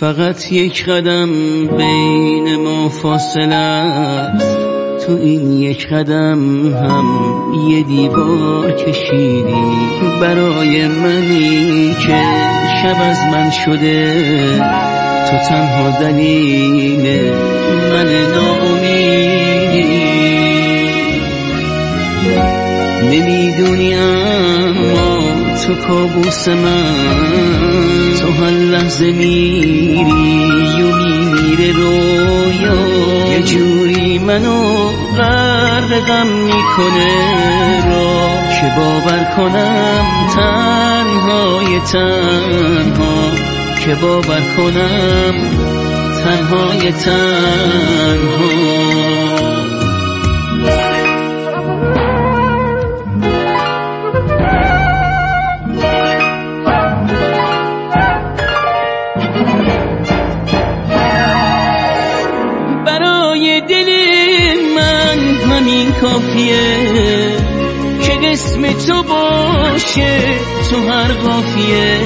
فقط یک قدم بین ما فاصله است. تو این یک قدم هم یه دیوار کشیدی. برای منی که شب از من شده تو تنها دلیل من ناامیدی. نمی‌دونی اما تو کابوس من. تو هر لحظه میری و میمیره رویا. یه جوری منو غرق غم می‌کنه. را که باور کنم تنهای تنها. که باور کنم تنهای تنها. کافیه که قسم تو باشه تو هر قافیه.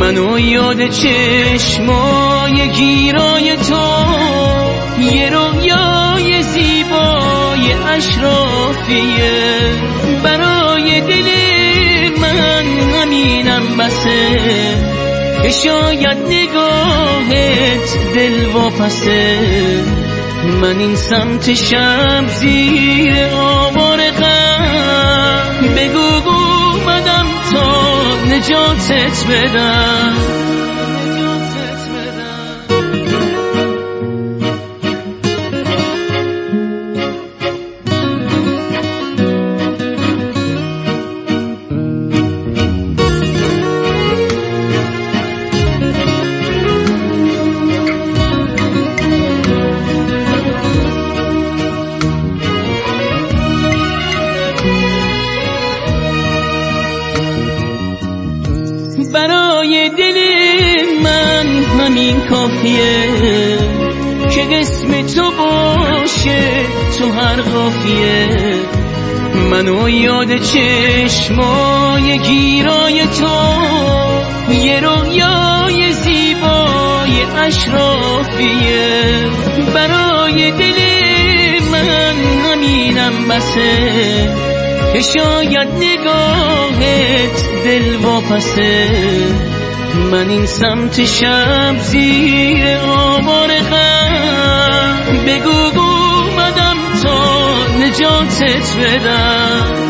منو یاد چشمای گیرای تو یه رویای زیبای اشرافیه. برای دل من همینم بسه که شاید نگاهت دل واپسه. من این سمت شب زیر آوار غم. بگو اومدم تا نجاتت بدم. برای دل من همین کافیه که قسم تو باشه تو هر قافیه. منو یاد چشمای گیرای تو یه رویای زیبای اشرافیه. برای دل من همینم بسه که شاید نگاهت دل واپسه. من این سمت شب زیر آوار غم. بگو اومدم تا نجاتت بدم.